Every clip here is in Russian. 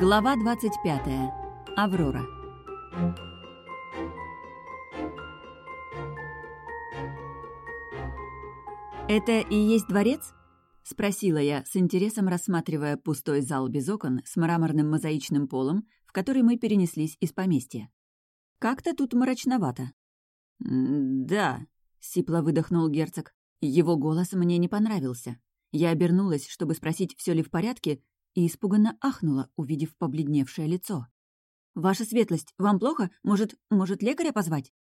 Глава 25. Аврора. «Это и есть дворец?» — спросила я, с интересом рассматривая пустой зал без окон с мраморным мозаичным полом, в который мы перенеслись из поместья. «Как-то тут мрачновато». «Да», — сипло выдохнул герцог. Его голос мне не понравился. Я обернулась, чтобы спросить, все ли в порядке, и испуганно ахнула, увидев побледневшее лицо. «Ваша светлость, вам плохо? Может, может лекаря позвать?»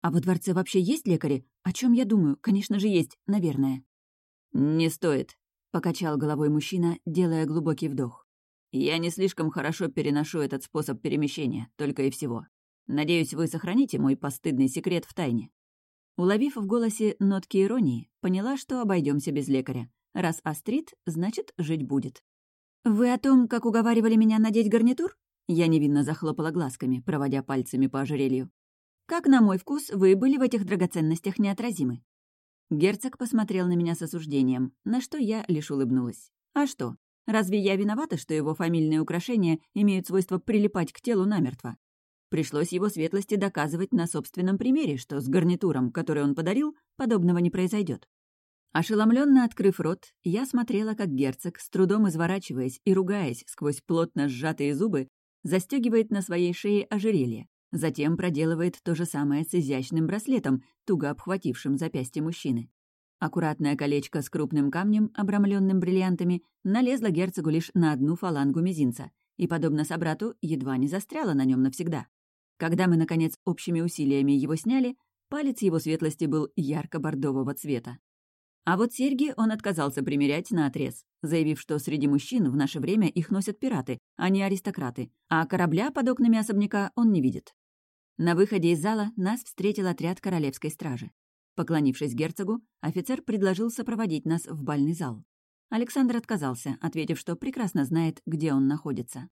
«А во дворце вообще есть лекари? О чем я думаю? Конечно же, есть, наверное». «Не стоит», — покачал головой мужчина, делая глубокий вдох. «Я не слишком хорошо переношу этот способ перемещения, только и всего. Надеюсь, вы сохраните мой постыдный секрет в тайне». Уловив в голосе нотки иронии, поняла, что обойдемся без лекаря. Раз острит, значит, жить будет. «Вы о том, как уговаривали меня надеть гарнитур?» Я невинно захлопала глазками, проводя пальцами по ожерелью. «Как, на мой вкус, вы были в этих драгоценностях неотразимы». Герцог посмотрел на меня с осуждением, на что я лишь улыбнулась. «А что? Разве я виновата, что его фамильные украшения имеют свойство прилипать к телу намертво? Пришлось его светлости доказывать на собственном примере, что с гарнитуром, который он подарил, подобного не произойдет. Ошеломленно открыв рот, я смотрела, как герцог, с трудом изворачиваясь и ругаясь сквозь плотно сжатые зубы, застегивает на своей шее ожерелье, затем проделывает то же самое с изящным браслетом, туго обхватившим запястье мужчины. Аккуратное колечко с крупным камнем, обрамленным бриллиантами, налезло герцогу лишь на одну фалангу мизинца и, подобно собрату, едва не застряло на нем навсегда. Когда мы, наконец, общими усилиями его сняли, палец его светлости был ярко-бордового цвета. А вот серьги он отказался примерять на отрез, заявив, что среди мужчин в наше время их носят пираты, а не аристократы, а корабля под окнами особняка он не видит. На выходе из зала нас встретил отряд королевской стражи. Поклонившись герцогу, офицер предложил сопроводить нас в бальный зал. Александр отказался, ответив, что прекрасно знает, где он находится.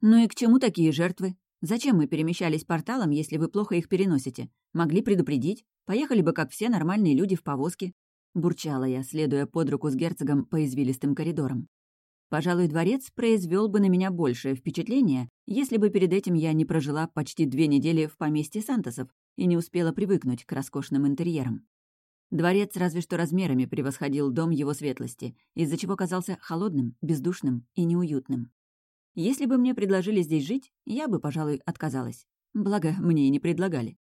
«Ну и к чему такие жертвы? Зачем мы перемещались порталом, если вы плохо их переносите? Могли предупредить? Поехали бы, как все нормальные люди, в повозке. Бурчала я, следуя под руку с герцогом по извилистым коридорам. Пожалуй, дворец произвел бы на меня большее впечатление, если бы перед этим я не прожила почти две недели в поместье Сантосов и не успела привыкнуть к роскошным интерьерам. Дворец разве что размерами превосходил дом его светлости, из-за чего казался холодным, бездушным и неуютным. Если бы мне предложили здесь жить, я бы, пожалуй, отказалась. Благо, мне и не предлагали.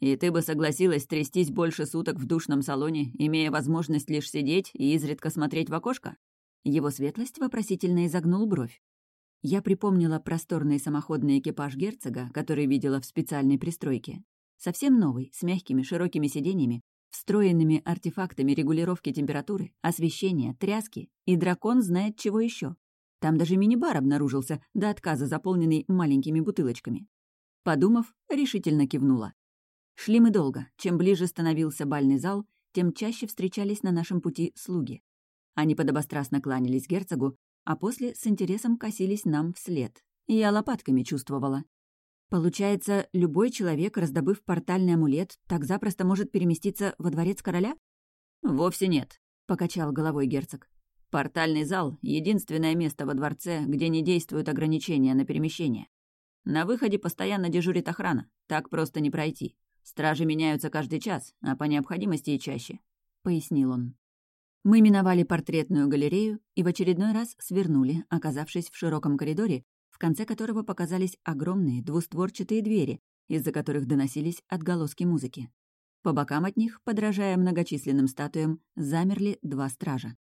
И ты бы согласилась трястись больше суток в душном салоне, имея возможность лишь сидеть и изредка смотреть в окошко?» Его светлость вопросительно изогнул бровь. Я припомнила просторный самоходный экипаж герцога, который видела в специальной пристройке. Совсем новый, с мягкими широкими сиденьями, встроенными артефактами регулировки температуры, освещения, тряски, и дракон знает чего еще. Там даже мини-бар обнаружился, до отказа заполненный маленькими бутылочками. Подумав, решительно кивнула. Шли мы долго. Чем ближе становился бальный зал, тем чаще встречались на нашем пути слуги. Они подобострастно кланялись герцогу, а после с интересом косились нам вслед. Я лопатками чувствовала. Получается, любой человек, раздобыв портальный амулет, так запросто может переместиться во дворец короля? «Вовсе нет», — покачал головой герцог. «Портальный зал — единственное место во дворце, где не действуют ограничения на перемещение. На выходе постоянно дежурит охрана, так просто не пройти. Стражи меняются каждый час, а по необходимости и чаще», — пояснил он. Мы миновали портретную галерею и в очередной раз свернули, оказавшись в широком коридоре, в конце которого показались огромные двустворчатые двери, из-за которых доносились отголоски музыки. По бокам от них, подражая многочисленным статуям, замерли два стража.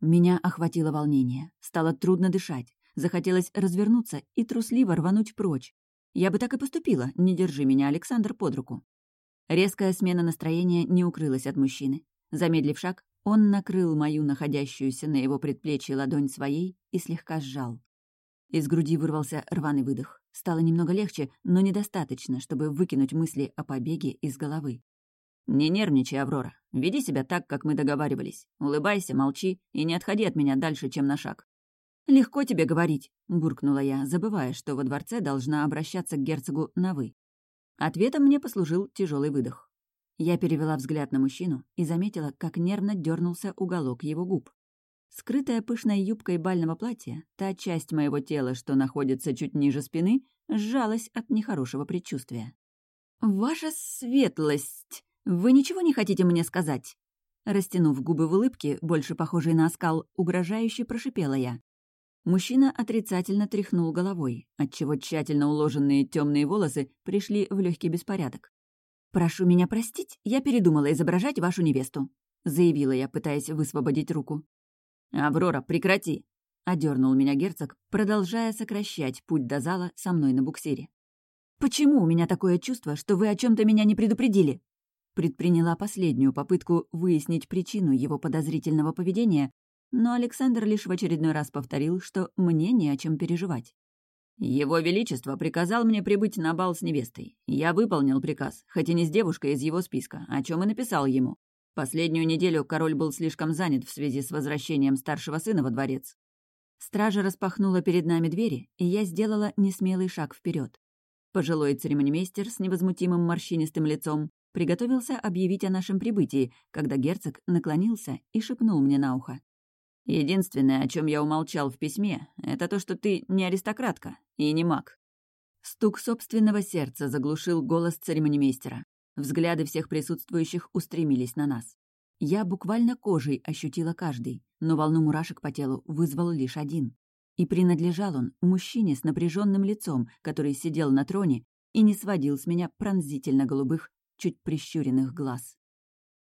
Меня охватило волнение, стало трудно дышать, захотелось развернуться и трусливо рвануть прочь. Я бы так и поступила, не держи меня, Александр, под руку. Резкая смена настроения не укрылась от мужчины. Замедлив шаг, он накрыл мою находящуюся на его предплечье ладонь своей и слегка сжал. Из груди вырвался рваный выдох. Стало немного легче, но недостаточно, чтобы выкинуть мысли о побеге из головы. «Не нервничай, Аврора. Веди себя так, как мы договаривались. Улыбайся, молчи и не отходи от меня дальше, чем на шаг». «Легко тебе говорить», — буркнула я, забывая, что во дворце должна обращаться к герцогу на «вы». Ответом мне послужил тяжелый выдох. Я перевела взгляд на мужчину и заметила, как нервно дернулся уголок его губ. Скрытая пышной юбкой бального платья, та часть моего тела, что находится чуть ниже спины, сжалась от нехорошего предчувствия. «Ваша светлость! Вы ничего не хотите мне сказать?» Растянув губы в улыбке, больше похожей на оскал, угрожающе прошипела я. Мужчина отрицательно тряхнул головой, отчего тщательно уложенные темные волосы пришли в легкий беспорядок. «Прошу меня простить, я передумала изображать вашу невесту», — заявила я, пытаясь высвободить руку. «Аврора, прекрати!» — одернул меня герцог, продолжая сокращать путь до зала со мной на буксире. «Почему у меня такое чувство, что вы о чем то меня не предупредили?» Предприняла последнюю попытку выяснить причину его подозрительного поведения, но Александр лишь в очередной раз повторил, что мне не о чем переживать. «Его Величество приказал мне прибыть на бал с невестой. Я выполнил приказ, хоть и не с девушкой из его списка, о чем и написал ему. Последнюю неделю король был слишком занят в связи с возвращением старшего сына во дворец. Стража распахнула перед нами двери, и я сделала несмелый шаг вперед. Пожилой церемонимейстер с невозмутимым морщинистым лицом приготовился объявить о нашем прибытии, когда герцог наклонился и шепнул мне на ухо. «Единственное, о чем я умолчал в письме, это то, что ты не аристократка и не маг». Стук собственного сердца заглушил голос церемонимейстера. Взгляды всех присутствующих устремились на нас. Я буквально кожей ощутила каждый, но волну мурашек по телу вызвал лишь один. И принадлежал он мужчине с напряженным лицом, который сидел на троне и не сводил с меня пронзительно голубых, чуть прищуренных глаз.